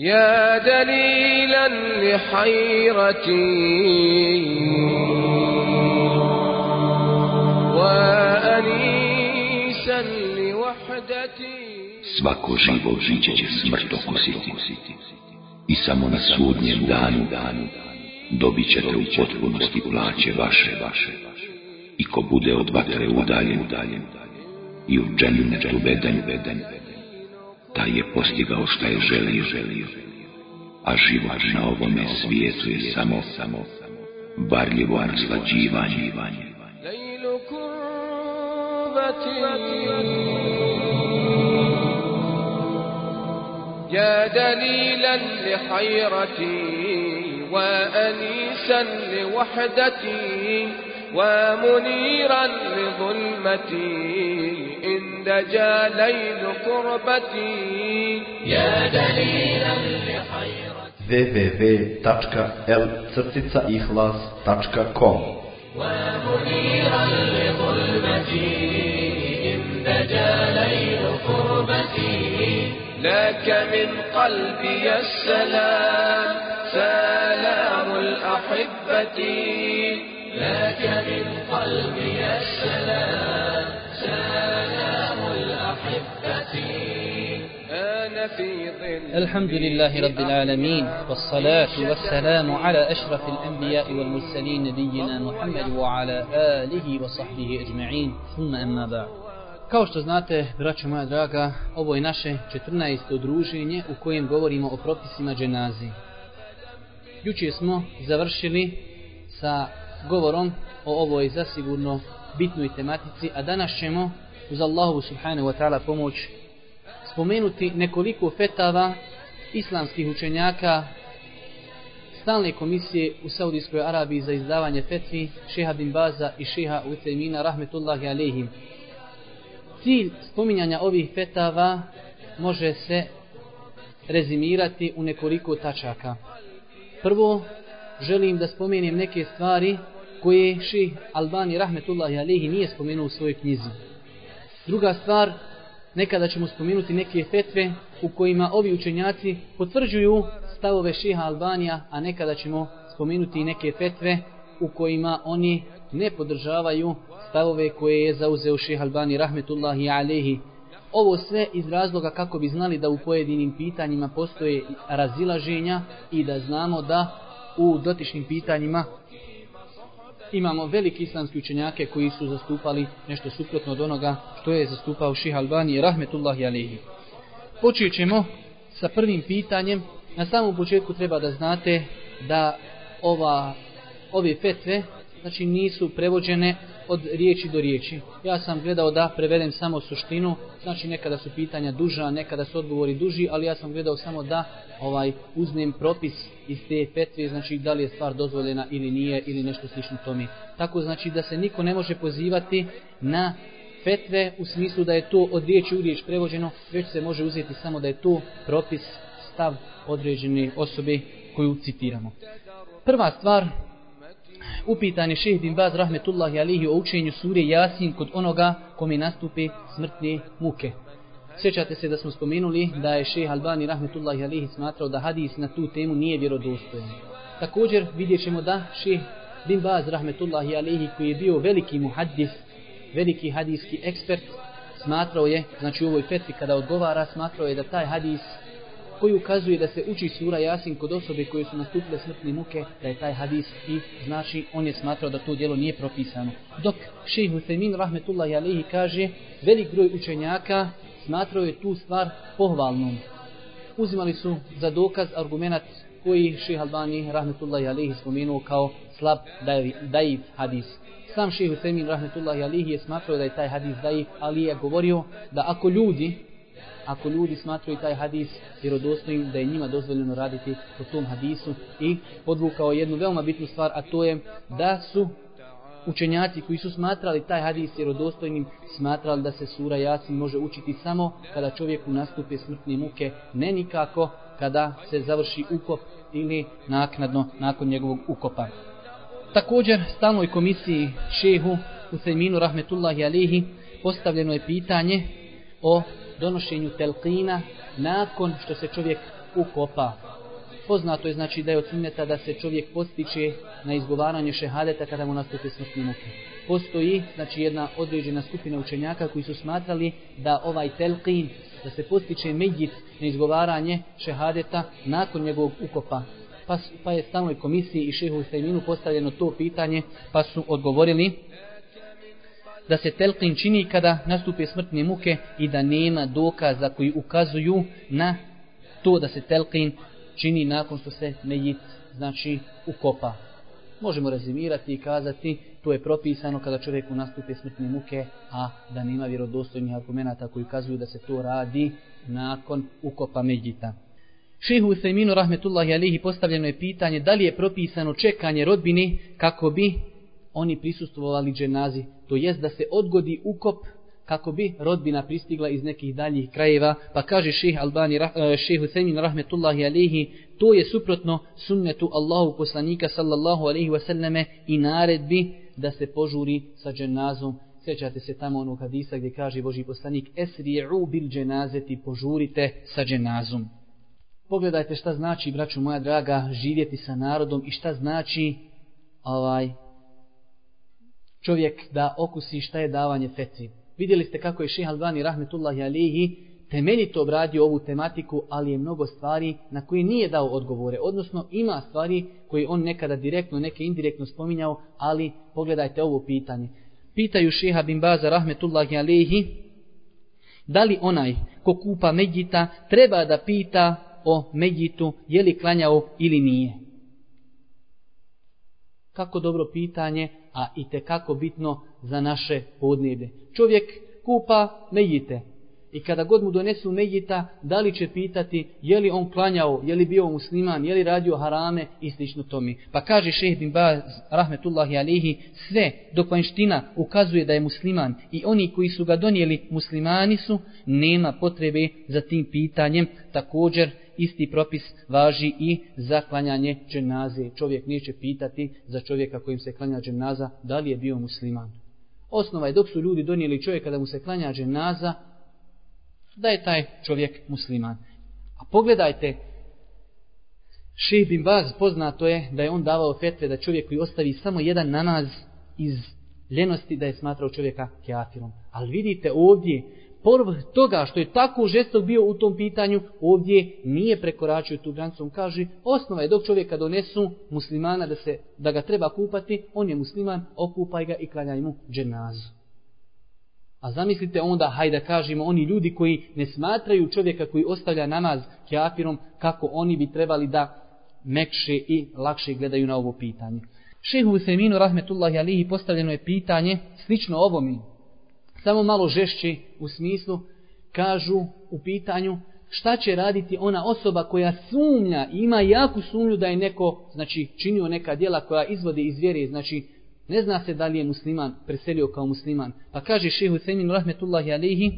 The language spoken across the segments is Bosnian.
يا دليلا لحيرتي وأنيسا لوحدتي Svako živo žiće će smrt okusiti i samo na sudnjem danu dobit ćete u potpunosti plaće vaše, vaše. I ko bude od vatre udaljen, udaljen i u džennetu beden, beden, taj je postigao šta je želio, želio. A život na ovome svijetu je samo, samo, varljivo naslađivanje. ليل كربتي يا دليلا لحيرتي وأنيسا لوحدتي ومنيرا لظلمتي إن دجا ليل كربتي يا دليلا www.l-ihlas.com ومنيرا لظلمتي إن دجا ليل كربتي لك من قلبي السلام سلام الأحبة. لك من قلبي السلام سلام الأحبة أنا في ظل الحمد لله رب العالمين والصلاة والسلام على أشرف الأنبياء والمرسلين نبينا محمد وعلى آله وصحبه أجمعين ثم أما بعد Kao što znate, braćo moja draga, ovo je naše 14. druženje u kojem govorimo o propisima dženazi. Juče smo završili sa govorom o ovoj zasigurno bitnoj tematici, a danas ćemo uz Allahu subhanahu wa ta'ala pomoć spomenuti nekoliko fetava islamskih učenjaka stalne komisije u Saudijskoj Arabiji za izdavanje fetvi šeha bin Baza i šeha Uthaymina rahmetullahi alehim. Cilj spominjanja ovih fetava može se rezimirati u nekoliko tačaka. Prvo, želim da spomenem neke stvari koje ših Albani rahmetullahi Alihi nije spomenuo u svojoj knjizi. Druga stvar, nekada ćemo spomenuti neke fetve u kojima ovi učenjaci potvrđuju stavove šiha Albanija, a nekada ćemo spomenuti i neke fetve u kojima oni ne podržavaju stavove koje je zauzeo šiha Albani rahmetullahi alehi. Ovo sve iz razloga kako bi znali da u pojedinim pitanjima postoje razilaženja i da znamo da u dotičnim pitanjima imamo veliki islamski učenjake koji su zastupali nešto suprotno od onoga što je zastupao Ših Albani rahmetullahi alihi. Počet ćemo sa prvim pitanjem. Na samom početku treba da znate da ova, ove fetve znači nisu prevođene od riječi do riječi. Ja sam gledao da prevedem samo suštinu, znači nekada su pitanja duža, nekada su odgovori duži, ali ja sam gledao samo da ovaj uzmem propis iz te fetve, znači da li je stvar dozvoljena ili nije ili nešto slično tome. Tako znači da se niko ne može pozivati na fetve u smislu da je to od riječi u riječ prevođeno, već se može uzeti samo da je to propis, stav određene osobe koju citiramo. Prva stvar upitan je šeheh bin Baz rahmetullahi alihi o učenju sure Jasin kod onoga kome nastupe smrtne muke. Sjećate se da smo spomenuli da je šeheh Albani rahmetullahi alihi smatrao da hadis na tu temu nije vjerodostojan. Također vidjet ćemo da šeheh bin Baz rahmetullahi alihi koji je bio veliki muhaddis, veliki hadijski ekspert, smatrao je, znači u ovoj fetvi kada odgovara, smatrao je da taj hadis koji ukazuje da se uči sura Jasin kod osobe koje su nastupile smrtne muke, da je taj hadis i znači on je smatrao da to djelo nije propisano. Dok šejh Husaymin rahmetullahi alejhi kaže, velik broj učenjaka smatrao je tu stvar pohvalnom. Uzimali su za dokaz argumentat koji šejh Albani rahmetullahi alejhi spomenuo kao slab daif hadis. Sam šejh Husaymin rahmetullahi alejhi je smatrao da je taj hadis daif, ali je govorio da ako ljudi ako ljudi smatraju taj hadis vjerodostojnim da je njima dozvoljeno raditi po tom hadisu. I podvukao jednu veoma bitnu stvar a to je da su učenjaci koji su smatrali taj hadis vjerodostojnim smatrali da se sura Jasin može učiti samo kada čovjeku nastupe smrtne muke ne nikako kada se završi ukop ili naknadno nakon njegovog ukopa. Također stalnoj komisiji šehu Usajminu rahmetullahi alihi postavljeno je pitanje o donošenju telqina nakon što se čovjek ukopa. Poznato je znači da je od sunneta da se čovjek postiče na izgovaranje šehadeta kada mu nastupi smrtni muke. Postoji znači jedna određena skupina učenjaka koji su smatrali da ovaj telqin, da se postiče medjit na izgovaranje šehadeta nakon njegovog ukopa. Pa, pa je stanoj komisiji i šehu Sejminu postavljeno to pitanje pa su odgovorili da se telqin čini kada nastupe smrtne muke i da nema dokaza koji ukazuju na to da se telqin čini nakon što se mejit znači ukopa. Možemo rezimirati i kazati to je propisano kada čovjeku nastupe smrtne muke, a da nema vjerodostojnih argumenta koji ukazuju da se to radi nakon ukopa mejita. Šehu Usajminu rahmetullahi alihi postavljeno je pitanje da li je propisano čekanje rodbini kako bi oni prisustvovali dženazi. To jest da se odgodi ukop kako bi rodbina pristigla iz nekih daljih krajeva, pa kaže šeha Albani, eh, Husemin rahmetullahi alihi, to je suprotno sunnetu Allahu poslanika sallallahu alihi wasallame i naredbi da se požuri sa dženazom. Sjećate se tamo onog hadisa gdje kaže Boži poslanik, esri'u bil dženazeti, požurite sa dženazom. Pogledajte šta znači, braću moja draga, živjeti sa narodom i šta znači ovaj čovjek da okusi šta je davanje fetvi. Vidjeli ste kako je Ših Albani rahmetullahi alihi temeljito obradio ovu tematiku, ali je mnogo stvari na koje nije dao odgovore. Odnosno ima stvari koje on nekada direktno, neke indirektno spominjao, ali pogledajte ovo pitanje. Pitaju Šeha bin Baza rahmetullahi alihi da li onaj ko kupa Medjita treba da pita o Medjitu je li klanjao ili nije. Kako dobro pitanje, a i te kako bitno za naše podneblje. Čovjek kupa mejite i kada god mu donesu mejita, da li će pitati je li on klanjao, je li bio musliman, je li radio harame i slično tomi. Pa kaže šeheh bin Baz, rahmetullahi alihi, sve dok vanština ukazuje da je musliman i oni koji su ga donijeli muslimani su, nema potrebe za tim pitanjem. Također, isti propis važi i za klanjanje dženaze. Čovjek neće pitati za čovjeka kojim se klanja dženaza da li je bio musliman. Osnova je dok su ljudi donijeli čovjeka da mu se klanja dženaza, da je taj čovjek musliman. A pogledajte, Ših bin Baz poznato je da je on davao fetve da čovjek koji ostavi samo jedan namaz iz ljenosti da je smatrao čovjeka kjafirom. Ali vidite ovdje, povrh toga što je tako žestok bio u tom pitanju, ovdje nije prekoračio tu granicu. On kaže, osnova je dok čovjeka donesu muslimana da, se, da ga treba kupati, on je musliman, okupaj ga i klanjaj mu dženazu. A zamislite onda, hajde da kažemo, oni ljudi koji ne smatraju čovjeka koji ostavlja namaz kjafirom, kako oni bi trebali da mekše i lakše gledaju na ovo pitanje. Šehu Useminu, rahmetullahi alihi, postavljeno je pitanje, slično ovo mi, samo malo žešći u smislu, kažu u pitanju šta će raditi ona osoba koja sumnja, ima jaku sumnju da je neko, znači, činio neka djela koja izvode iz vjere, znači, ne zna se da li je musliman, preselio kao musliman. Pa kaže šehu Semin rahmetullahi alihi,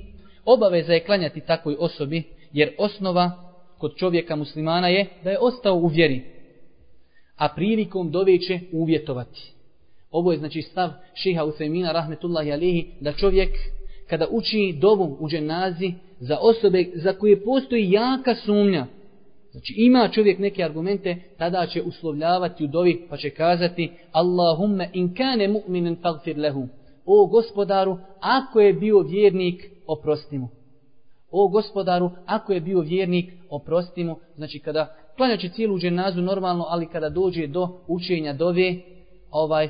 obaveza je klanjati takvoj osobi, jer osnova kod čovjeka muslimana je da je ostao u vjeri, a prilikom dove će uvjetovati. Ovo je znači stav šeha Uthemina rahmetullahi alihi da čovjek kada uči dovu u dženazi za osobe za koje postoji jaka sumnja. Znači ima čovjek neke argumente, tada će uslovljavati u dovi pa će kazati Allahumme in kane mu'minen tagfir lehu. O gospodaru, ako je bio vjernik, oprosti mu. O gospodaru, ako je bio vjernik, oprosti mu. Znači kada klanjaće cijelu dženazu normalno, ali kada dođe do učenja dove, ovaj,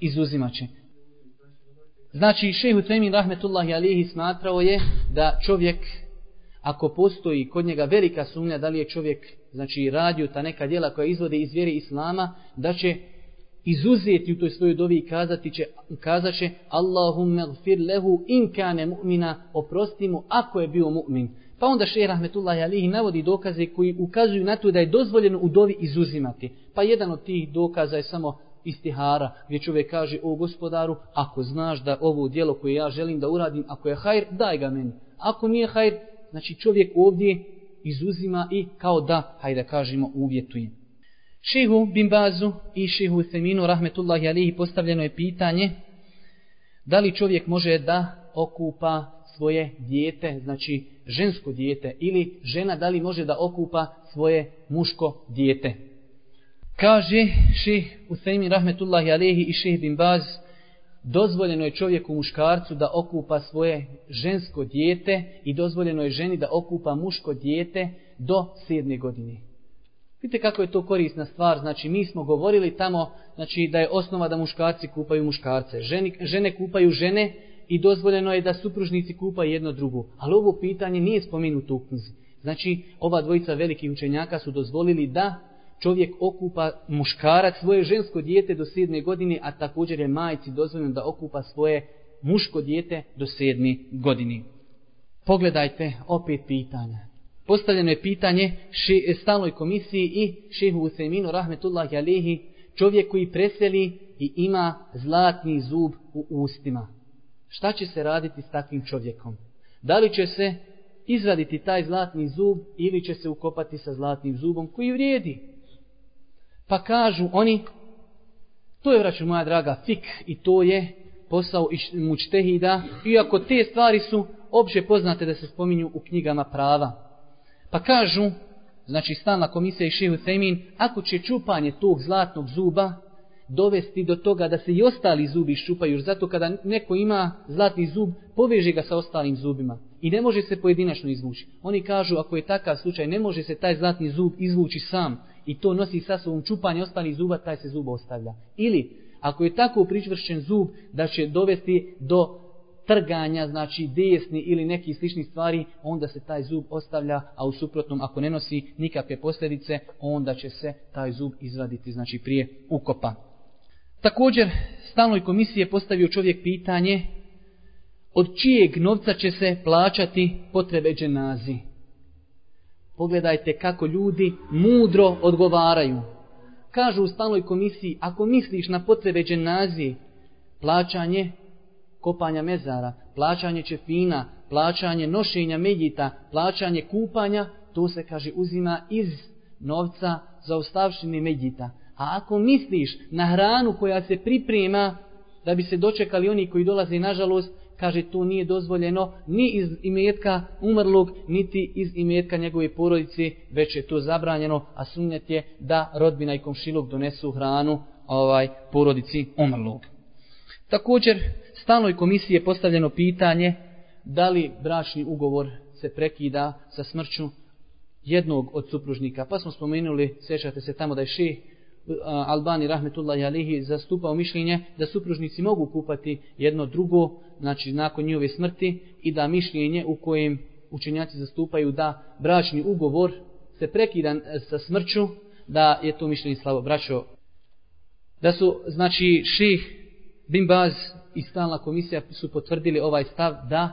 izuzimaće. Znači, šehu Temin Rahmetullahi Alihi smatrao je da čovjek, ako postoji kod njega velika sumnja da li je čovjek znači, radio ta neka djela koja izvode iz vjere Islama, da će izuzeti u toj svojoj dovi i kazati će, kazat će Allahumme gfir lehu in kane mu'mina, oprosti mu ako je bio mu'min. Pa onda šehr Rahmetullahi Alihi navodi dokaze koji ukazuju na to da je dozvoljeno u dovi izuzimati. Pa jedan od tih dokaza je samo istihara, gdje čovjek kaže, o gospodaru, ako znaš da ovo dijelo koje ja želim da uradim, ako je hajr, daj ga meni. Ako nije hajr, znači čovjek ovdje izuzima i kao da, hajde kažemo, uvjetuje. Šehu Bimbazu i šehu Seminu, rahmetullahi alihi, postavljeno je pitanje, da li čovjek može da okupa svoje dijete, znači žensko dijete, ili žena da li može da okupa svoje muško dijete. Kaže ših Usaymin rahmetullahi alehi i ših bin Baz, dozvoljeno je čovjeku muškarcu da okupa svoje žensko dijete i dozvoljeno je ženi da okupa muško dijete do sedme godine. Vidite kako je to korisna stvar, znači mi smo govorili tamo znači da je osnova da muškarci kupaju muškarce, žene, žene kupaju žene i dozvoljeno je da supružnici kupaju jedno drugo. Ali ovo pitanje nije spomenuto u knjizi. Znači ova dvojica velikih učenjaka su dozvolili da čovjek okupa muškarac svoje žensko dijete do sedme godine, a također je majci dozvoljeno da okupa svoje muško dijete do sedme godine. Pogledajte opet pitanja. Postavljeno je pitanje še, stalnoj komisiji i šehu Useminu rahmetullahi alihi, čovjek koji preseli i ima zlatni zub u ustima. Šta će se raditi s takvim čovjekom? Da li će se izvaditi taj zlatni zub ili će se ukopati sa zlatnim zubom koji vrijedi? Pa kažu oni, to je, vraću moja draga, fik i to je posao mučtehida, iako te stvari su opće poznate da se spominju u knjigama prava. Pa kažu, znači stalna komisija i šehu Semin, ako će čupanje tog zlatnog zuba dovesti do toga da se i ostali zubi ščupaju, zato kada neko ima zlatni zub, poveže ga sa ostalim zubima i ne može se pojedinačno izvući. Oni kažu, ako je takav slučaj, ne može se taj zlatni zub izvući sam, i to nosi sa sobom čupanje ostali zuba, taj se zub ostavlja. Ili, ako je tako pričvršen zub da će dovesti do trganja, znači desni ili neki slični stvari, onda se taj zub ostavlja, a u suprotnom, ako ne nosi nikakve posljedice, onda će se taj zub izvaditi, znači prije ukopa. Također, stalnoj komisiji je postavio čovjek pitanje od čijeg novca će se plaćati potrebe dženazi. Pogledajte kako ljudi mudro odgovaraju. Kažu u stalnoj komisiji, ako misliš na potrebe dženazije, plaćanje kopanja mezara, plaćanje čefina, plaćanje nošenja medjita, plaćanje kupanja, to se, kaže, uzima iz novca za ostavštine medjita. A ako misliš na hranu koja se priprema da bi se dočekali oni koji dolaze, nažalost, kaže to nije dozvoljeno ni iz imetka umrlog, niti iz imetka njegove porodice, već je to zabranjeno, a sunnet je da rodbina i komšilog donesu hranu ovaj porodici umrlog. Također, stalnoj komisiji je postavljeno pitanje da li bračni ugovor se prekida sa smrću jednog od supružnika. Pa smo spomenuli, sjećate se tamo da je ših Albani rahmetullahi alihi zastupao mišljenje da supružnici mogu kupati jedno drugo, znači nakon njihove smrti i da mišljenje u kojem učenjaci zastupaju da bračni ugovor se prekida e, sa smrću, da je to mišljenje slabo braćo. Da su, znači, ših Bimbaz i stalna komisija su potvrdili ovaj stav da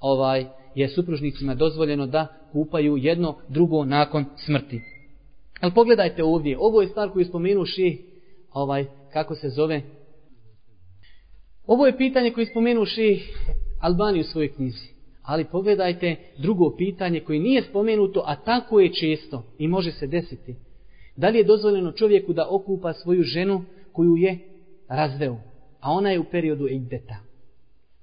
ovaj je supružnicima dozvoljeno da kupaju jedno drugo nakon smrti. Jel pogledajte ovdje, ovo je stvar koju spomenu ši, ovaj, kako se zove. Ovo je pitanje koje spomenu ši Albani u svojoj knjizi. Ali pogledajte drugo pitanje koje nije spomenuto, a tako je često i može se desiti. Da li je dozvoljeno čovjeku da okupa svoju ženu koju je razveo, a ona je u periodu iddeta.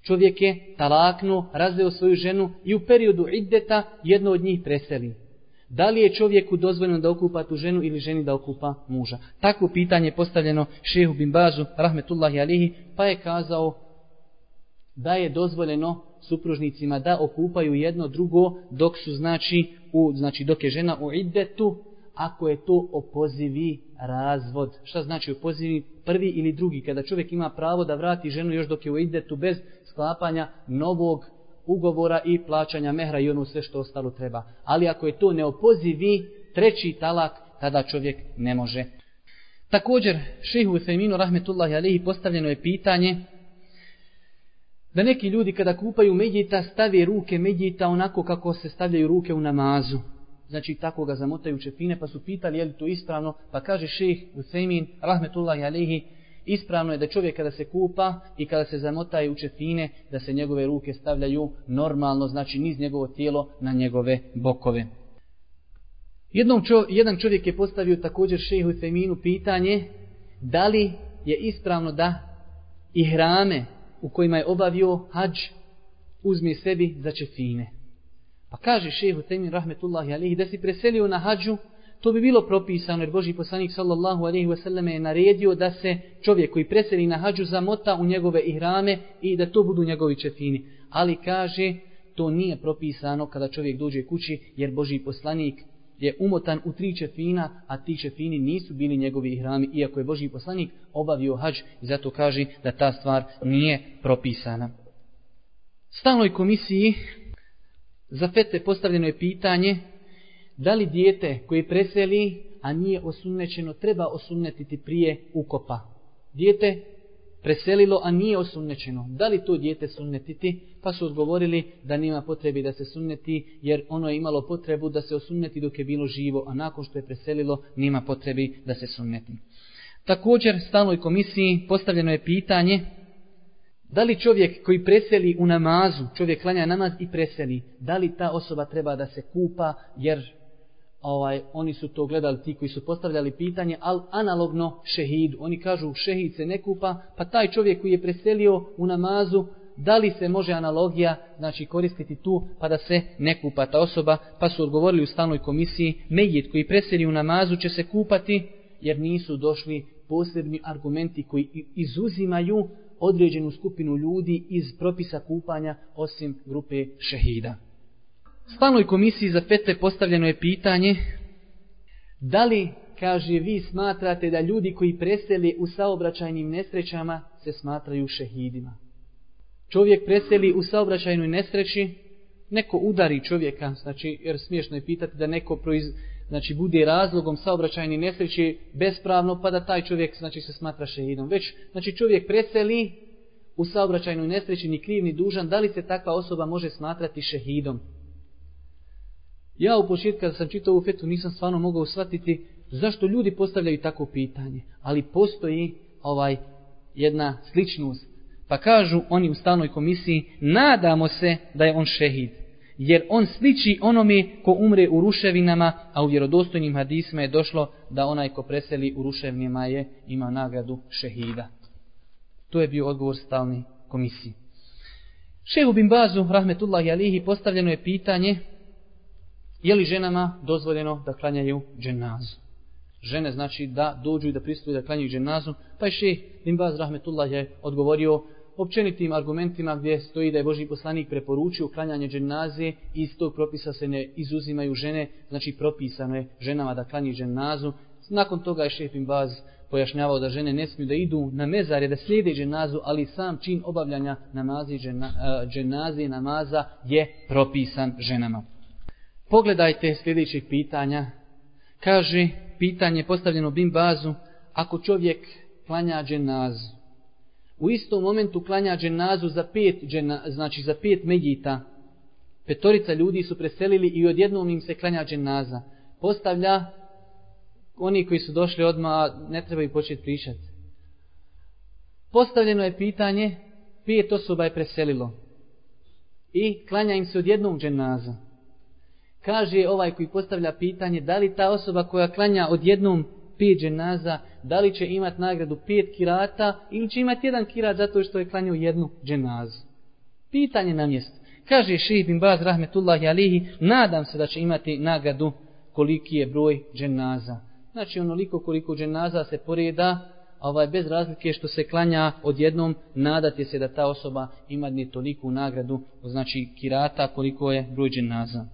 Čovjek je talaknuo, razveo svoju ženu i u periodu iddeta jedno od njih preseli. Da li je čovjeku dozvoljeno da okupa tu ženu ili ženi da okupa muža? Takvo pitanje je postavljeno šehu bin Bazu, rahmetullahi alihi, pa je kazao da je dozvoljeno supružnicima da okupaju jedno drugo dok su znači u znači dok je žena u iddetu ako je to opozivi razvod. Šta znači opozivi prvi ili drugi kada čovjek ima pravo da vrati ženu još dok je u iddetu bez sklapanja novog ugovora i plaćanja mehra i ono sve što ostalo treba. Ali ako je to neopozivi treći talak, tada čovjek ne može. Također, šehu Fejminu rahmetullahi alihi postavljeno je pitanje da neki ljudi kada kupaju medjita stave ruke medjita onako kako se stavljaju ruke u namazu. Znači tako ga zamotaju čepine pa su pitali je li to ispravno pa kaže šeh Usaymin rahmetullahi alihi ispravno je da čovjek kada se kupa i kada se zamotaje u četine, da se njegove ruke stavljaju normalno, znači niz njegovo tijelo na njegove bokove. Jednom čo, jedan čovjek je postavio također šehu Feminu pitanje da li je ispravno da i hrame u kojima je obavio hađ uzme sebi za četine. Pa kaže šehu Temin rahmetullahi alihi da si preselio na hađu, to bi bilo propisano jer Boži poslanik sallallahu alaihi wasallam je naredio da se čovjek koji preseli na hađu zamota u njegove ihrame i da to budu njegovi čefini. Ali kaže, to nije propisano kada čovjek dođe kući jer Boži poslanik je umotan u tri čefina, a ti čefini nisu bili njegovi ihrami, iako je Boži poslanik obavio hađ i zato kaže da ta stvar nije propisana. Stalnoj komisiji za fete postavljeno je pitanje da li dijete koje preseli, a nije osunnećeno, treba osunnetiti prije ukopa. Dijete preselilo, a nije osunnećeno. Da li to dijete sunnetiti? Pa su odgovorili da nema potrebi da se sunneti, jer ono je imalo potrebu da se osunneti dok je bilo živo, a nakon što je preselilo, nema potrebi da se sunneti. Također, stalnoj komisiji postavljeno je pitanje da li čovjek koji preseli u namazu, čovjek klanja namaz i preseli, da li ta osoba treba da se kupa, jer ovaj, oni su to gledali ti koji su postavljali pitanje, al analogno šehid. Oni kažu šehid se ne kupa, pa taj čovjek koji je preselio u namazu, da li se može analogija znači koristiti tu pa da se ne kupa ta osoba, pa su odgovorili u stalnoj komisiji, medjet koji preseli u namazu će se kupati, jer nisu došli posebni argumenti koji izuzimaju određenu skupinu ljudi iz propisa kupanja osim grupe šehida. Stalnoj komisiji za fetve postavljeno je pitanje da li, kaže, vi smatrate da ljudi koji preseli u saobraćajnim nesrećama se smatraju šehidima. Čovjek preseli u saobraćajnoj nesreći, neko udari čovjeka, znači, jer smiješno je pitati da neko proiz, znači, bude razlogom saobraćajne nesreći bespravno, pa da taj čovjek znači, se smatra šehidom. Već, znači, čovjek preseli u saobraćajnoj nesreći ni kriv ni dužan, da li se takva osoba može smatrati šehidom? Ja u početku kada sam čitao ovu fetu nisam stvarno mogao shvatiti zašto ljudi postavljaju tako pitanje. Ali postoji ovaj jedna sličnost. Pa kažu oni u stalnoj komisiji, nadamo se da je on šehid. Jer on sliči onome ko umre u ruševinama, a u vjerodostojnim hadisma je došlo da onaj ko preseli u ruševinama je ima nagradu šehida. To je bio odgovor stalne komisije. Šehu bin Bazu, rahmetullahi alihi, postavljeno je pitanje je li ženama dozvoljeno da klanjaju dženazu. Žene znači da dođu i da pristuju da klanjaju dženazu, pa je šeh bin Baz, rahmetullahi, je odgovorio općenitim argumentima gdje stoji da je Boži poslanik preporučio klanjanje dženaze i iz tog propisa se ne izuzimaju žene, znači propisano je ženama da klanjaju dženazu. Nakon toga je šef bin Baz pojašnjavao da žene ne smiju da idu na mezare, da slijede dženazu, ali sam čin obavljanja namazi džena, eh, dženaze namaza je propisan ženama. Pogledajte sljedećih pitanja. Kaže, pitanje postavljeno bim bazu, ako čovjek klanja dženazu, u istom momentu klanja dženazu za pet, džena, znači za pet medjita, petorica ljudi su preselili i odjednom im se klanja dženaza. Postavlja oni koji su došli odmah, ne trebaju početi pričati. Postavljeno je pitanje, pet osoba je preselilo. I klanja im se odjednom dženaza. Kaže ovaj koji postavlja pitanje, da li ta osoba koja klanja odjednom pet dženaza, da li će imat nagradu pet kirata ili će imat jedan kirat zato što je klanjao jednu dženazu. Pitanje na mjestu. Kaže Ših bin Baz rahmetullahi alihi, nadam se da će imati nagradu koliki je broj dženaza znači onoliko koliko dženaza se poreda, ovaj, bez razlike što se klanja odjednom, nadate se da ta osoba ima ne toliku nagradu, znači kirata koliko je broj dženaza.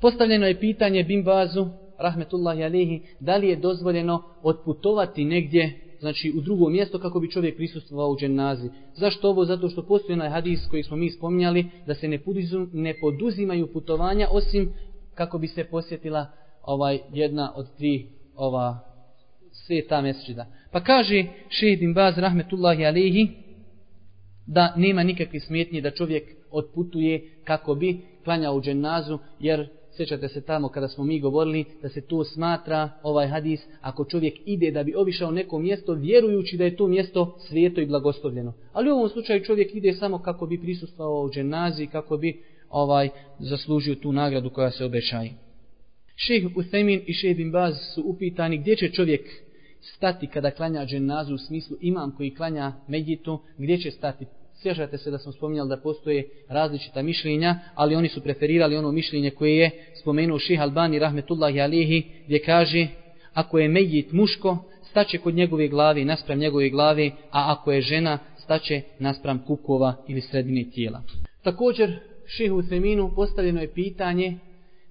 Postavljeno je pitanje Bimbazu, rahmetullahi alihi, da li je dozvoljeno odputovati negdje, znači u drugo mjesto kako bi čovjek prisustvovao u dženazi. Zašto ovo? Zato što postoji onaj hadis koji smo mi spominjali, da se ne, poduzim, ne poduzimaju putovanja osim kako bi se posjetila ovaj jedna od tri ova sveta mesčida. Pa kaže Šehid bin Baz rahmetullahi alihi da nema nikakve smetnje da čovjek odputuje kako bi klanjao u dženazu, jer sjećate se tamo kada smo mi govorili da se to smatra ovaj hadis ako čovjek ide da bi obišao neko mjesto vjerujući da je to mjesto svijeto i blagoslovljeno. Ali u ovom slučaju čovjek ide samo kako bi prisustvovao u dženazi, kako bi ovaj zaslužio tu nagradu koja se obećaje. Šejh Uthaymin i Šejh bin Baz su upitani gdje će čovjek stati kada klanja dženazu u smislu imam koji klanja medjitu, gdje će stati. Sjećate se da smo spominjali da postoje različita mišljenja, ali oni su preferirali ono mišljenje koje je spomenuo Ših Albani rahmetullahi alihi, gdje kaže ako je mejit muško, staće kod njegove glave naspram njegove glave, a ako je žena, staće naspram kukova ili sredine tijela. Također, Ših Seminu postavljeno je pitanje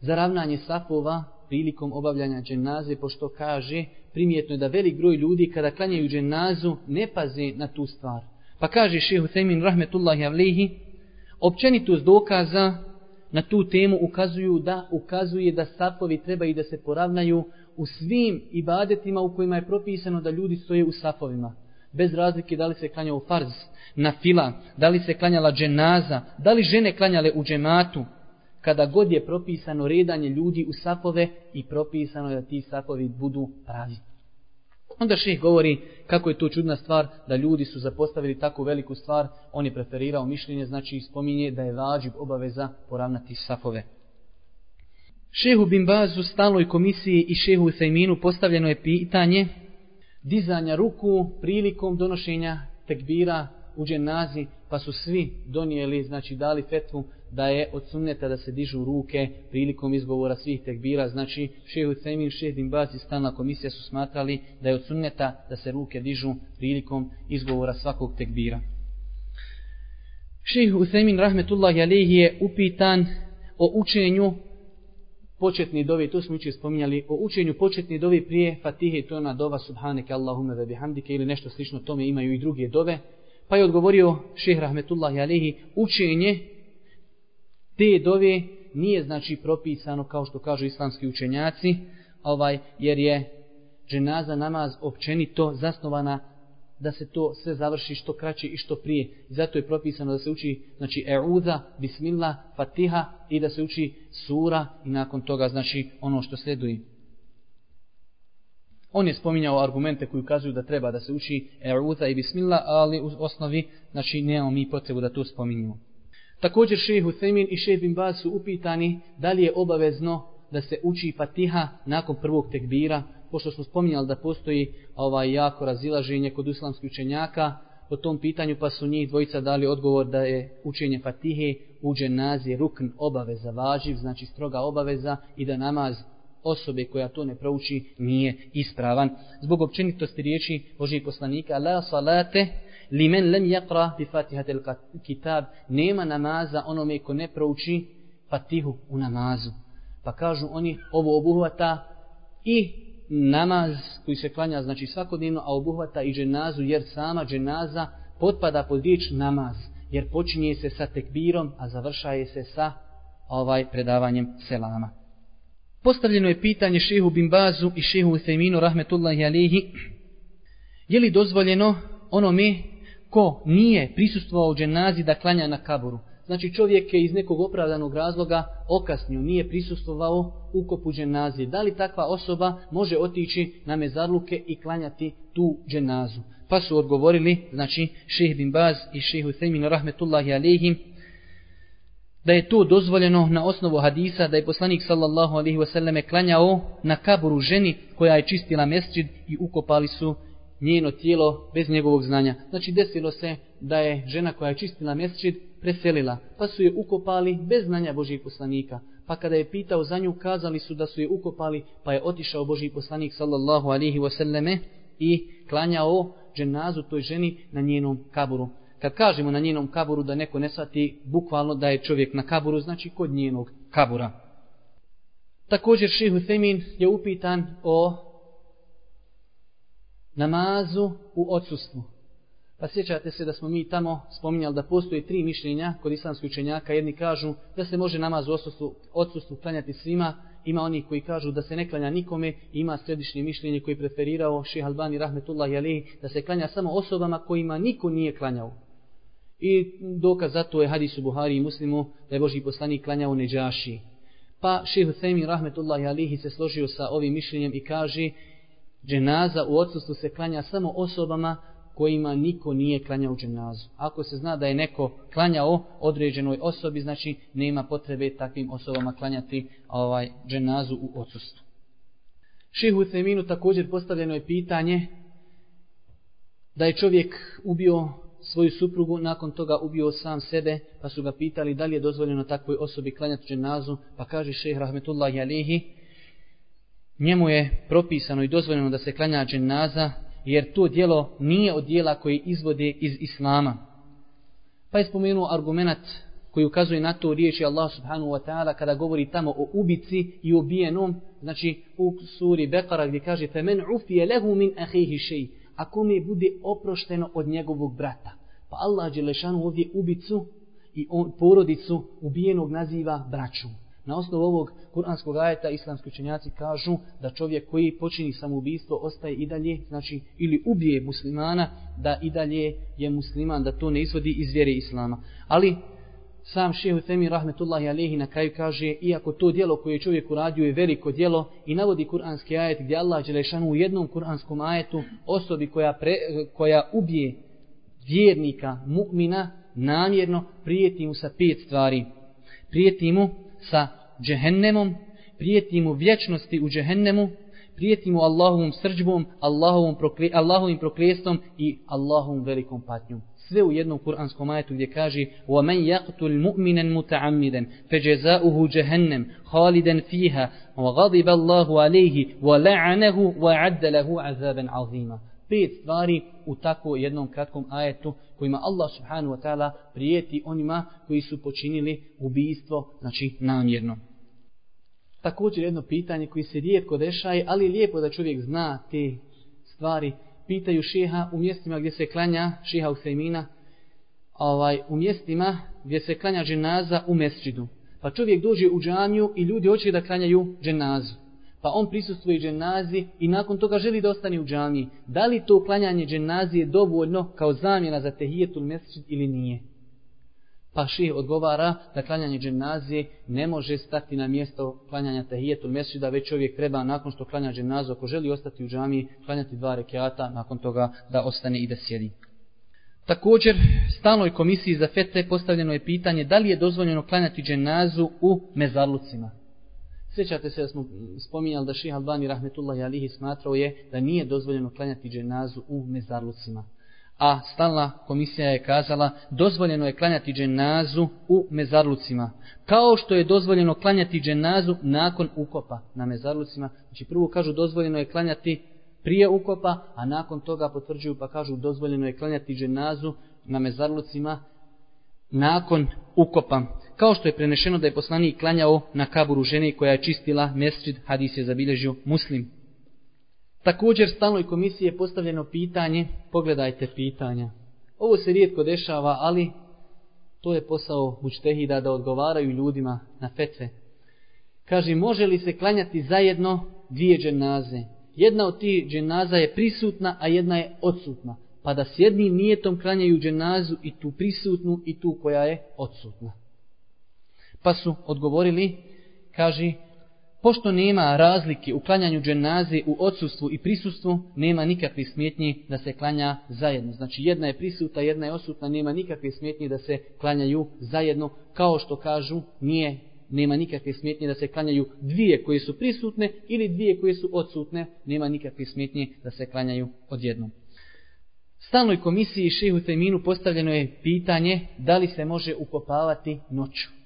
za ravnanje safova prilikom obavljanja dženaze, pošto kaže, primjetno je da velik broj ljudi kada klanjaju dženazu ne paze na tu stvar. Pa kaže šehu Semin rahmetullahi avlihi, općenitost dokaza na tu temu ukazuju da ukazuje da safovi treba i da se poravnaju u svim ibadetima u kojima je propisano da ljudi stoje u safovima. Bez razlike da li se klanjao farz, na fila, da li se klanjala dženaza, da li žene klanjale u džematu, kada god je propisano redanje ljudi u safove i propisano da ti safovi budu pravi. Onda ših govori kako je to čudna stvar da ljudi su zapostavili takvu veliku stvar, on je preferirao mišljenje, znači spominje da je vađib obaveza poravnati safove. Šehu Bimbazu, stalnoj komisiji i šehu Sejminu postavljeno je pitanje dizanja ruku prilikom donošenja tekbira u dženazi, pa su svi donijeli, znači dali fetvu da je od sunneta da se dižu ruke prilikom izgovora svih tekbira, znači šehu Cemin, šeh Dimbaz i stalna komisija su smatrali da je od sunneta da se ruke dižu prilikom izgovora svakog tekbira. Šeh Usemin rahmetullahi alihi je upitan o učenju početni dovi, to smo uče spominjali, o učenju početni dovi prije Fatihe, to je ona dova Subhaneke Allahume ve bihamdike ili nešto slično tome imaju i druge dove. Pa je odgovorio šeh rahmetullahi alihi, učenje te dove nije znači propisano kao što kažu islamski učenjaci, ovaj jer je dženaza namaz općenito zasnovana da se to sve završi što kraće i što prije. I zato je propisano da se uči znači Euza, bismillah, fatiha i da se uči sura i nakon toga znači ono što sleduje. On je spominjao argumente koji ukazuju da treba da se uči Euza i bismillah, ali u osnovi znači nemamo mi potrebu da to spominjemo. Također šejh Husaymin i šejh bin Bas su upitani da li je obavezno da se uči Fatiha nakon prvog tekbira, pošto smo spominjali da postoji ovaj jako razilaženje kod islamskih učenjaka po tom pitanju, pa su njih dvojica dali odgovor da je učenje Fatihe u dženazi rukn obaveza važiv, znači stroga obaveza i da namaz osobe koja to ne prouči nije ispravan. Zbog općenitosti riječi Božih poslanika, la salate li men lem yakra bi fatihat kitab. Nema namaza onome ko ne prouči fatihu u namazu. Pa kažu oni ovo obuhvata i namaz koji se klanja znači svakodnevno a obuhvata i dženazu jer sama dženaza potpada pod riječ namaz jer počinje se sa tekbirom a završaje se sa ovaj predavanjem selama. Postavljeno je pitanje šehu Bimbazu i šehu Uthejminu rahmetullahi alihi je li dozvoljeno onome ko nije prisustvovao dženazi da klanja na kaburu. Znači čovjek je iz nekog opravdanog razloga okasnio, nije prisustvovao ukopu dženazi. Da li takva osoba može otići na mezarluke i klanjati tu dženazu? Pa su odgovorili, znači ših bin Baz i ših Uthaymin rahmetullahi alihim, da je to dozvoljeno na osnovu hadisa da je poslanik sallallahu alaihi wasallam klanjao na kaburu ženi koja je čistila mesčid i ukopali su njeno tijelo bez njegovog znanja. Znači desilo se da je žena koja je čistila mesčid preselila, pa su je ukopali bez znanja Božijeg poslanika. Pa kada je pitao za nju, kazali su da su je ukopali, pa je otišao Božiji poslanik sallallahu alihi wasallame i klanjao dženazu toj ženi na njenom kaburu. Kad kažemo na njenom kaburu da neko ne shvati bukvalno da je čovjek na kaburu, znači kod njenog kabura. Također Šehu Semin je upitan o namazu u odsustvu. Pa sjećate se da smo mi tamo spominjali da postoje tri mišljenja kod islamskih učenjaka. Jedni kažu da se može namaz u odsustvu, odsustvu klanjati svima. Ima oni koji kažu da se ne klanja nikome. Ima središnje mišljenje koji preferirao ših Albani Rahmetullah alihi da se klanja samo osobama kojima niko nije klanjao. I dokaz za to je hadis u Buhari i Muslimu da je Boži poslanik klanjao neđaši. Pa ših Husaymi Rahmetullah Jalihi se složio sa ovim mišljenjem i kaže dženaza u odsustvu se klanja samo osobama kojima niko nije klanjao dženazu. Ako se zna da je neko klanjao određenoj osobi, znači nema potrebe takvim osobama klanjati ovaj dženazu u odsustvu. Šehu Seminu također postavljeno je pitanje da je čovjek ubio svoju suprugu, nakon toga ubio sam sebe, pa su ga pitali da li je dozvoljeno takvoj osobi klanjati dženazu, pa kaže šeh Rahmetullahi Alehi, njemu je propisano i dozvoljeno da se klanja dženaza, jer to dijelo nije od dijela koji izvode iz Islama. Pa je spomenuo argument koji ukazuje na to riječi Allah subhanahu wa ta'ala kada govori tamo o ubici i ubijenom, znači u suri Bekara gdje kaže فَمَنْ عُفِيَ لَهُ مِنْ أَخِيهِ شَيْءٍ Ako mi bude oprošteno od njegovog brata. Pa Allah Đelešanu ovdje ubicu i on, porodicu ubijenog naziva braćom. Na osnovu ovog kuranskog ajeta islamski učenjaci kažu da čovjek koji počini samoubistvo ostaje i dalje, znači ili ubije muslimana, da i dalje je musliman, da to ne izvodi iz vjere islama. Ali sam šehu Temi rahmetullahi alehi na kraju kaže, iako to dijelo koje je čovjek uradio je veliko dijelo i navodi kuranski ajet gdje Allah Đelešanu u jednom kuranskom ajetu osobi koja, pre, koja ubije vjernika, mu'mina, namjerno prijeti mu sa pet stvari. Prijeti mu sa džehennemom, prijeti mu vječnosti u džehennemu, prijeti mu Allahovom srđbom, Allahovom prokle, Allahovim proklestom i Allahovom velikom patnjom. Sve u jednom kuranskom ajetu gdje kaže وَمَنْ يَقْتُلْ مُؤْمِنًا مُتَعَمِّدًا فَجَزَاؤُهُ جَهَنَّمْ خَالِدًا فِيهَا وَغَضِبَ اللَّهُ عَلَيْهِ وَلَعَنَهُ وَعَدَّ لَهُ عَذَابًا عَظِيمًا Pet stvari u tako jednom kratkom ajetu kojima Allah subhanahu wa ta'ala prijeti onima koji su počinili ubijstvo, znači namjerno. Također jedno pitanje koji se rijetko dešaje, ali je lijepo da čovjek zna te stvari. Pitaju šeha u mjestima gdje se klanja, šeha Usejmina, ovaj, u mjestima gdje se klanja dženaza u mesčidu. Pa čovjek dođe u džamiju i ljudi hoće da klanjaju dženazu pa on prisustuje dženazi i nakon toga želi da ostane u džamiji. Da li to klanjanje dženazije dovoljno kao zamjena za tehijetul mesečit ili nije? Pa ših odgovara da klanjanje dženazije ne može stati na mjesto klanjanja tehijetul da već čovjek treba nakon što klanja dženazu, ako želi ostati u džamiji, klanjati dva rekiata, nakon toga da ostane i da sjedi. Također, stalnoj komisiji za fetve postavljeno je pitanje da li je dozvoljeno klanjati dženazu u mezarlucima. Sjećate se da smo spominjali da Ših Albani rahmetullahi alihi smatrao je da nije dozvoljeno klanjati dženazu u mezarlucima. A stalna komisija je kazala dozvoljeno je klanjati dženazu u mezarlucima. Kao što je dozvoljeno klanjati dženazu nakon ukopa na mezarlucima. Znači prvo kažu dozvoljeno je klanjati prije ukopa, a nakon toga potvrđuju pa kažu dozvoljeno je klanjati dženazu na mezarlucima nakon ukopa. Kao što je prenešeno da je poslanik klanjao na kaburu žene koja je čistila mesčid, hadis je zabilježio muslim. Također stalnoj komisiji je postavljeno pitanje, pogledajte pitanja. Ovo se rijetko dešava, ali to je posao mučtehida da odgovaraju ljudima na fetve. Kaže, može li se klanjati zajedno dvije dženaze? Jedna od tih dženaza je prisutna, a jedna je odsutna pa da s jednim nijetom klanjaju dženazu i tu prisutnu i tu koja je odsutna. Pa su odgovorili, kaže, pošto nema razlike u klanjanju dženaze u odsustvu i prisustvu, nema nikakve smjetnje da se klanja zajedno. Znači jedna je prisutna, jedna je odsutna, nema nikakve smjetnje da se klanjaju zajedno, kao što kažu, nije nema nikakve smjetnje da se klanjaju dvije koje su prisutne ili dvije koje su odsutne, nema nikakve smjetnje da se klanjaju odjednom. Stalnoj komisiji Šehu Teminu postavljeno je pitanje da li se može ukopavati noću.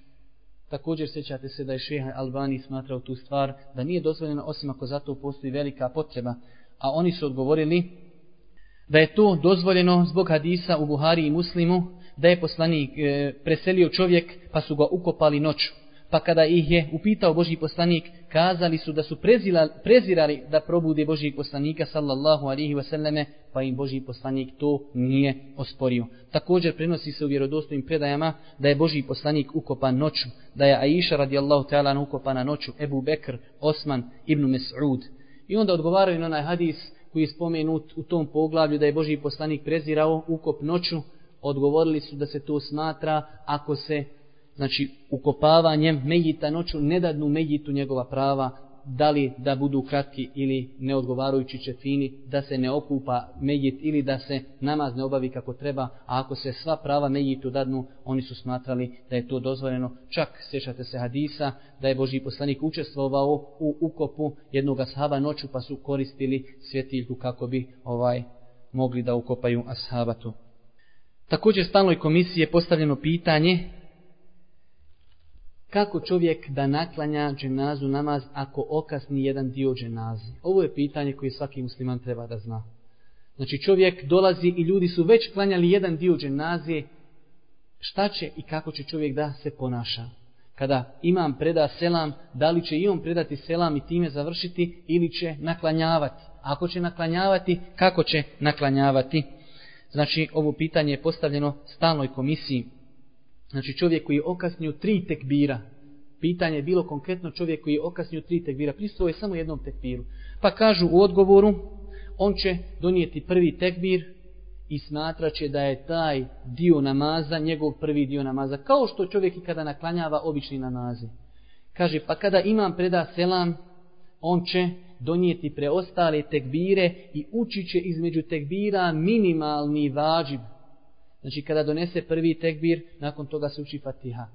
Također sjećate se da je Šeha Albani smatrao tu stvar da nije dozvoljeno osim ako za to postoji velika potreba. A oni su odgovorili da je to dozvoljeno zbog hadisa u Buhari i Muslimu da je poslanik e, preselio čovjek pa su ga ukopali noću pa kada ih je upitao Božji poslanik, kazali su da su prezirali, prezirali da probude Božji poslanika sallallahu alihi wasallame, pa im Božji poslanik to nije osporio. Također prenosi se u vjerodostojnim predajama da je Božji poslanik ukopan noću, da je Aisha radijallahu ta'ala ukopana noću, Ebu Bekr, Osman, Ibn Mes'ud. I onda odgovaraju na onaj hadis koji je spomenut u tom poglavlju da je Božji poslanik prezirao ukop noću, odgovorili su da se to smatra ako se znači ukopavanjem mejita noću ne dadnu mejitu njegova prava da li da budu kratki ili neodgovarajući čefini, da se ne okupa mejit ili da se namaz ne obavi kako treba, a ako se sva prava mejitu dadnu, oni su smatrali da je to dozvoljeno. Čak, sjećate se hadisa, da je Boži poslanik učestvovao u ukopu jednog ashaba noću, pa su koristili svjetiljku kako bi ovaj mogli da ukopaju ashabatu. Također stalnoj komisiji je postavljeno pitanje kako čovjek da naklanja dženazu namaz ako okasni jedan dio dženazi. Ovo je pitanje koje svaki musliman treba da zna. Znači čovjek dolazi i ljudi su već klanjali jedan dio dženazije, šta će i kako će čovjek da se ponaša. Kada imam preda selam, da li će i on predati selam i time završiti ili će naklanjavati. Ako će naklanjavati, kako će naklanjavati? Znači, ovo pitanje je postavljeno stalnoj komisiji. Znači, čovjek koji je okasnio tri tekbira. Pitanje je bilo konkretno čovjek koji je okasnio tri tekbira. Pristuo je samo jednom tekbiru. Pa kažu u odgovoru, on će donijeti prvi tekbir i smatraće da je taj dio namaza njegov prvi dio namaza. Kao što čovjek i kada naklanjava obični namaze. Kaže, pa kada imam preda selam, on će donijeti preostale tekbire i učiće između tekbira minimalni vađib. Znači kada donese prvi tekbir, nakon toga se uči fatiha.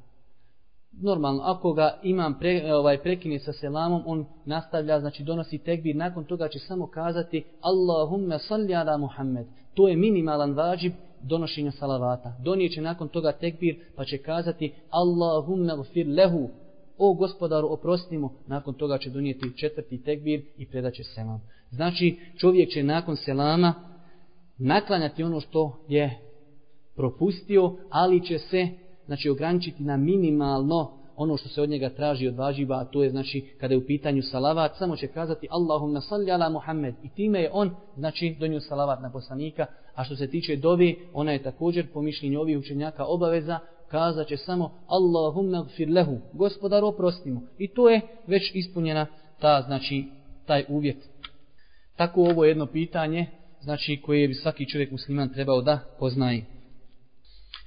Normalno, ako ga imam pre, ovaj, prekine sa selamom, on nastavlja, znači donosi tekbir, nakon toga će samo kazati Allahumma salli ala Muhammed. To je minimalan vađib donošenja salavata. Donijeće nakon toga tekbir, pa će kazati Allahumma gfir lehu, o gospodaru oprostimo, nakon toga će donijeti četvrti tekbir i predaće selam. Znači čovjek će nakon selama naklanjati ono što je propustio, ali će se znači ograničiti na minimalno ono što se od njega traži od važiba, a to je znači kada je u pitanju salavat, samo će kazati Allahumma salli ala Muhammed i time je on znači donio salavat na poslanika, a što se tiče dovi, ona je također po mišljenju ovih učenjaka obaveza, kazat će samo Allahumma gfir lehu, gospodar oprostimo. I to je već ispunjena ta, znači, taj uvjet. Tako ovo je jedno pitanje, znači, koje bi svaki čovjek musliman trebao da poznaje.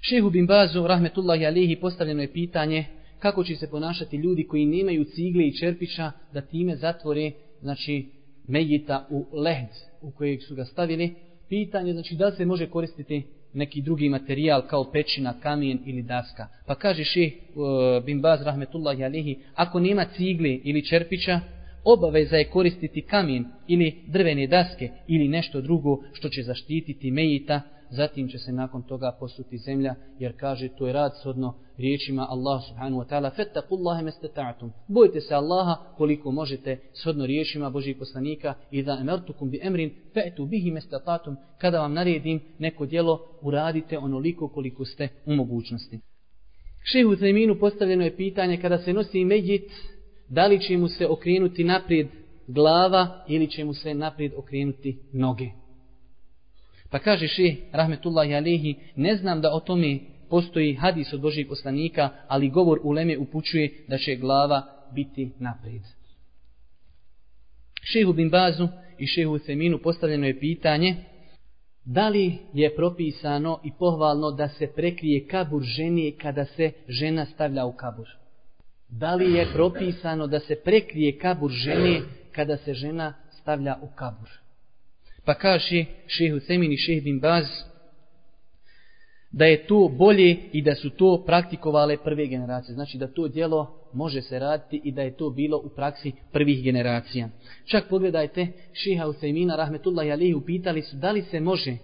Šehu bin Bazu, rahmetullahi alihi, postavljeno je pitanje kako će se ponašati ljudi koji nemaju cigle i čerpića da time zatvore, znači, mejita u lehd u kojeg su ga stavili. Pitanje, znači, da se može koristiti neki drugi materijal kao pećina, kamijen ili daska. Pa kaže šeh uh, bin Baz rahmetullahi alihi, ako nema cigle ili čerpića, obaveza je koristiti kamijen ili drvene daske ili nešto drugo što će zaštititi mejita, zatim će se nakon toga posuti zemlja, jer kaže to je rad sodno riječima Allah subhanahu wa ta'ala, fettakullahe mestata'atum, Bojte se Allaha koliko možete sodno riječima Božih poslanika, i da emertukum bi emrin, fe'tu bihi mestata'atum, kada vam naredim neko dijelo, uradite onoliko koliko ste u mogućnosti. Šehu Zeminu postavljeno je pitanje kada se nosi medjit, da li će mu se okrenuti naprijed glava ili će mu se naprijed okrenuti noge. Pa kaže še, rahmetullahi alihi, ne znam da o tome postoji hadis od Božijeg poslanika, ali govor u Leme upućuje da će glava biti naprijed. Šehu bin Bazu i šehu Seminu postavljeno je pitanje da li je propisano i pohvalno da se prekrije kabur ženi kada se žena stavlja u kabur. Da li je propisano da se prekrije kabur ženi kada se žena stavlja u kabur. Pa kaže šehu Semin i šeh bin Baz da je to bolje i da su to praktikovale prve generacije. Znači da to djelo može se raditi i da je to bilo u praksi prvih generacija. Čak pogledajte, šeha Usemina, rahmetullahi alihi upitali su da li se može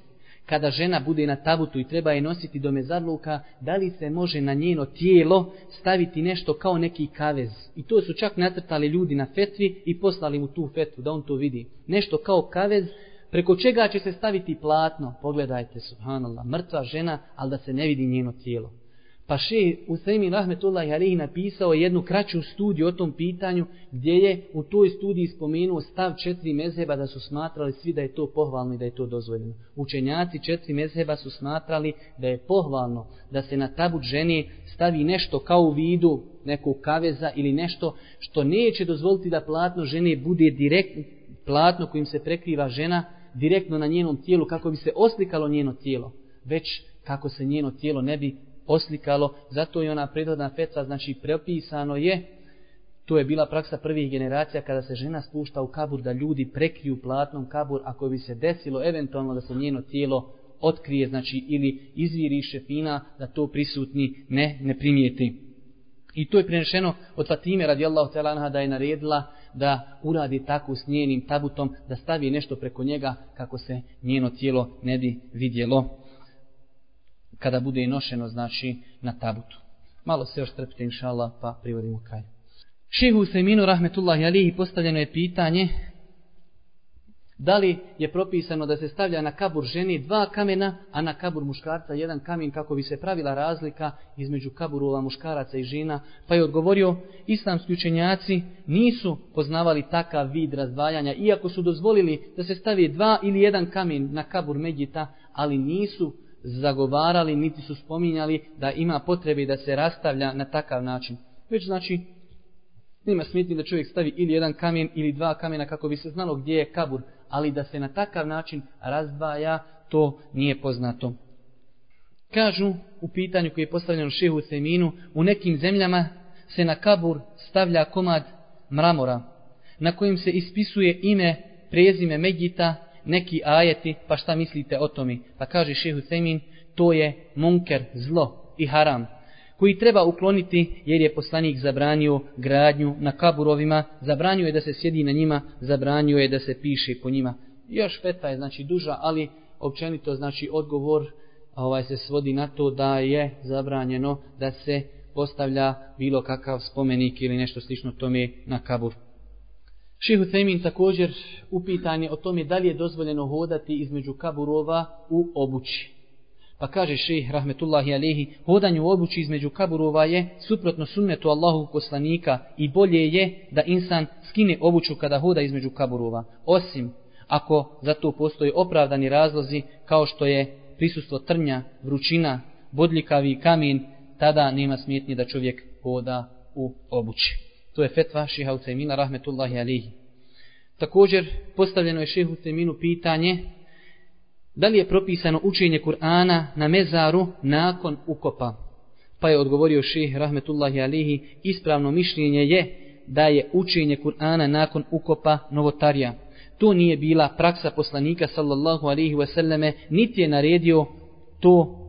kada žena bude na tabutu i treba je nositi do mezarluka, da li se može na njeno tijelo staviti nešto kao neki kavez. I to su čak natrtali ljudi na fetvi i poslali mu tu fetvu da on to vidi. Nešto kao kavez preko čega će se staviti platno, pogledajte, subhanallah, mrtva žena, ali da se ne vidi njeno tijelo. Pa še Usaimin Rahmetullah Alihi napisao jednu kraću studiju o tom pitanju, gdje je u toj studiji spomenuo stav četiri mezheba da su smatrali svi da je to pohvalno i da je to dozvoljeno. Učenjaci četiri mezheba su smatrali da je pohvalno da se na tabut žene stavi nešto kao u vidu nekog kaveza ili nešto što neće dozvoliti da platno žene bude direktno platno kojim se prekriva žena direktno na njenom tijelu kako bi se oslikalo njeno tijelo, već kako se njeno tijelo ne bi oslikalo. Zato je ona prirodna fetva, znači prepisano je, to je bila praksa prvih generacija kada se žena spušta u kabur da ljudi prekriju platnom kabur ako bi se desilo eventualno da se njeno tijelo otkrije, znači ili izviri šefina da to prisutni ne, ne primijeti. I to je prenešeno od Fatime radijallahu ta'ala da je naredila da uradi tako s njenim tabutom, da stavi nešto preko njega kako se njeno tijelo ne bi vidjelo. kada bude nošeno, znači, na tabutu. Malo se još trpite, inša Allah, pa privodimo kaj. Šehu Seminu, rahmetullahi alihi, postavljeno je pitanje Da li je propisano da se stavlja na kabur ženi dva kamena, a na kabur muškarca jedan kamen kako bi se pravila razlika između kaburova muškaraca i žena? Pa je odgovorio, islamski učenjaci nisu poznavali takav vid razdvajanja, iako su dozvolili da se stavi dva ili jedan kamen na kabur Medjita, ali nisu zagovarali, niti su spominjali da ima potrebe da se rastavlja na takav način. Već znači, nema smetni da čovjek stavi ili jedan kamen ili dva kamena kako bi se znalo gdje je kabur ali da se na takav način razdvaja, to nije poznato. Kažu u pitanju koji je postavljeno šehu Seminu, u nekim zemljama se na kabur stavlja komad mramora, na kojim se ispisuje ime, prezime Megita, neki ajeti, pa šta mislite o tome? Pa kaže šehu Semin, to je munker, zlo i haram koji treba ukloniti jer je poslanik zabranio gradnju na kaburovima, zabranio je da se sjedi na njima, zabranio je da se piše po njima. Još feta je znači duža, ali općenito znači odgovor ovaj se svodi na to da je zabranjeno da se postavlja bilo kakav spomenik ili nešto slično tome na kabur. Ših Temin također upitan je o tome da li je dozvoljeno hodati između kaburova u obući. Pa kaže šejh rahmetullahi alehi, hodanje u obući između kaburova je suprotno sunnetu Allahu poslanika i bolje je da insan skine obuću kada hoda između kaburova. Osim ako za to postoje opravdani razlozi kao što je prisustvo trnja, vrućina, bodljikavi kamen, tada nema smjetnje da čovjek hoda u obući. To je fetva šeha Ucajmina rahmetullahi alihi. Također postavljeno je šehu Ucajminu pitanje da li je propisano učenje Kur'ana na mezaru nakon ukopa. Pa je odgovorio ših rahmetullahi alihi, ispravno mišljenje je da je učenje Kur'ana nakon ukopa novotarija. To nije bila praksa poslanika sallallahu alihi wasallame, niti je naredio to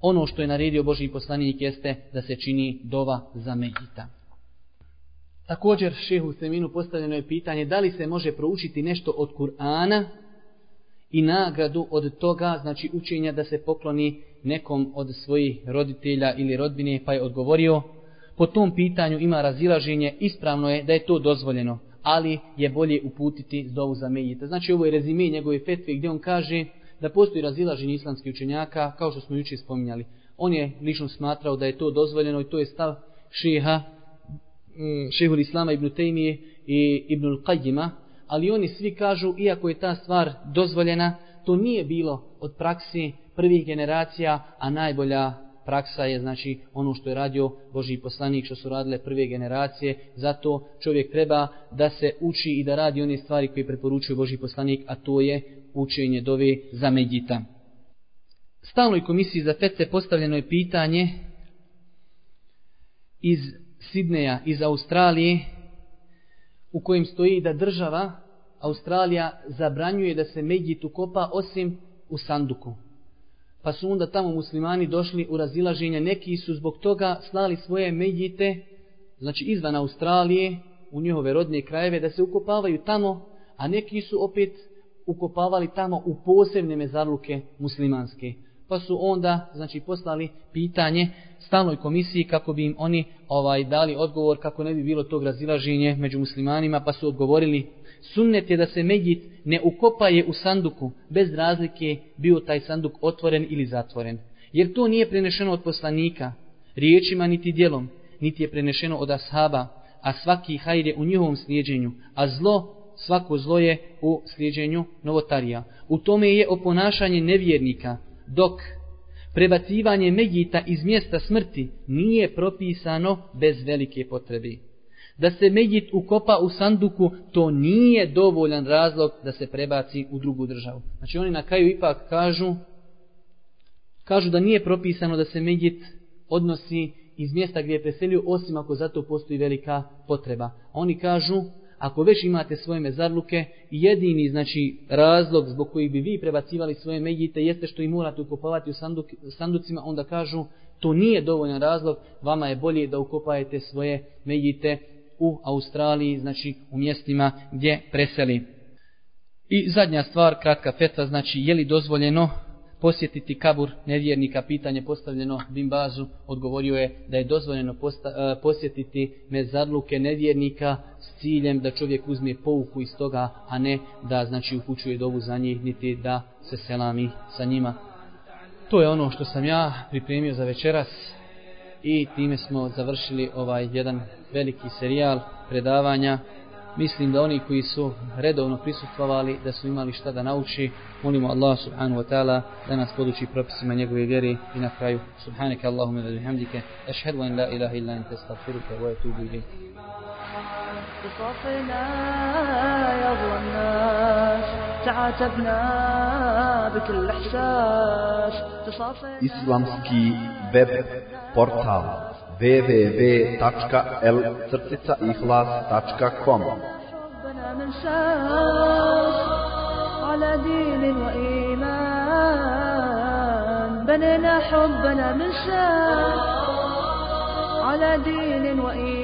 ono što je naredio Boži poslanik jeste da se čini dova za Mehita. Također šehu Seminu postavljeno je pitanje da li se može proučiti nešto od Kur'ana i nagradu od toga, znači učenja da se pokloni nekom od svojih roditelja ili rodbine, pa je odgovorio, po tom pitanju ima razilaženje, ispravno je da je to dozvoljeno, ali je bolje uputiti dovu za mejita. Znači ovo je rezime njegove fetve gdje on kaže da postoji razilaženje islamskih učenjaka, kao što smo jučer spominjali. On je lično smatrao da je to dozvoljeno i to je stav šeha, mm, šehul Islama ibn Tejmije i ibn Qajjima, ali oni svi kažu, iako je ta stvar dozvoljena, to nije bilo od praksi prvih generacija, a najbolja praksa je znači ono što je radio Boži poslanik, što su radile prve generacije, zato čovjek treba da se uči i da radi one stvari koje preporučuje Boži poslanik, a to je učenje dove za medjita. Stalnoj komisiji za FED postavljeno je pitanje iz Sidneja, iz Australije, u kojem stoji da država Australija zabranjuje da se Medjit ukopa osim u sanduku. Pa su onda tamo muslimani došli u razilaženje, neki su zbog toga slali svoje Medjite, znači izvan Australije, u njihove rodne krajeve, da se ukopavaju tamo, a neki su opet ukopavali tamo u posebne mezarluke muslimanske. Pa su onda znači poslali pitanje stalnoj komisiji kako bi im oni ovaj dali odgovor kako ne bi bilo tog razilaženje među muslimanima, pa su odgovorili sunnet je da se medjit ne ukopaje u sanduku, bez razlike bio taj sanduk otvoren ili zatvoren. Jer to nije prenešeno od poslanika, riječima niti dijelom, niti je prenešeno od ashaba, a svaki hajr je u njihovom slijedženju, a zlo, svako zlo je u slijedženju novotarija. U tome je oponašanje nevjernika, dok prebacivanje medjita iz mjesta smrti nije propisano bez velike potrebe da se Medjit ukopa u sanduku, to nije dovoljan razlog da se prebaci u drugu državu. Znači oni na kraju ipak kažu, kažu da nije propisano da se Medjit odnosi iz mjesta gdje je preselio, osim ako zato postoji velika potreba. Oni kažu, ako već imate svoje mezarluke, jedini znači razlog zbog koji bi vi prebacivali svoje medjite jeste što i morate ukopavati u sanduk, sanducima, onda kažu, to nije dovoljan razlog, vama je bolje da ukopajete svoje medjite u Australiji, znači u mjestima gdje preseli. I zadnja stvar, kratka fetva, znači je li dozvoljeno posjetiti kabur nevjernika, pitanje postavljeno Bimbazu, odgovorio je da je dozvoljeno posta, uh, posjetiti mezarluke nevjernika s ciljem da čovjek uzme pouku iz toga, a ne da znači upućuje dovu za njih, niti da se selami sa njima. To je ono što sam ja pripremio za večeras i time smo završili ovaj jedan veliki serijal predavanja mislim da oni koji su redovno prisustvovali da su imali šta da nauči molimo Allah subhanahu wa ta'ala da nas poduči propisima njegove vjeri i na kraju subhanaka Allahumma wa bihamdika ashhadu an la ilaha illa anta astaghfiruka wa atubu ilayk بصفنا يا الناس تعاتبنا بكل احساس islamski web portal ساس على دين وإيمان بنينا حبنا من ساس على دين وإيمان.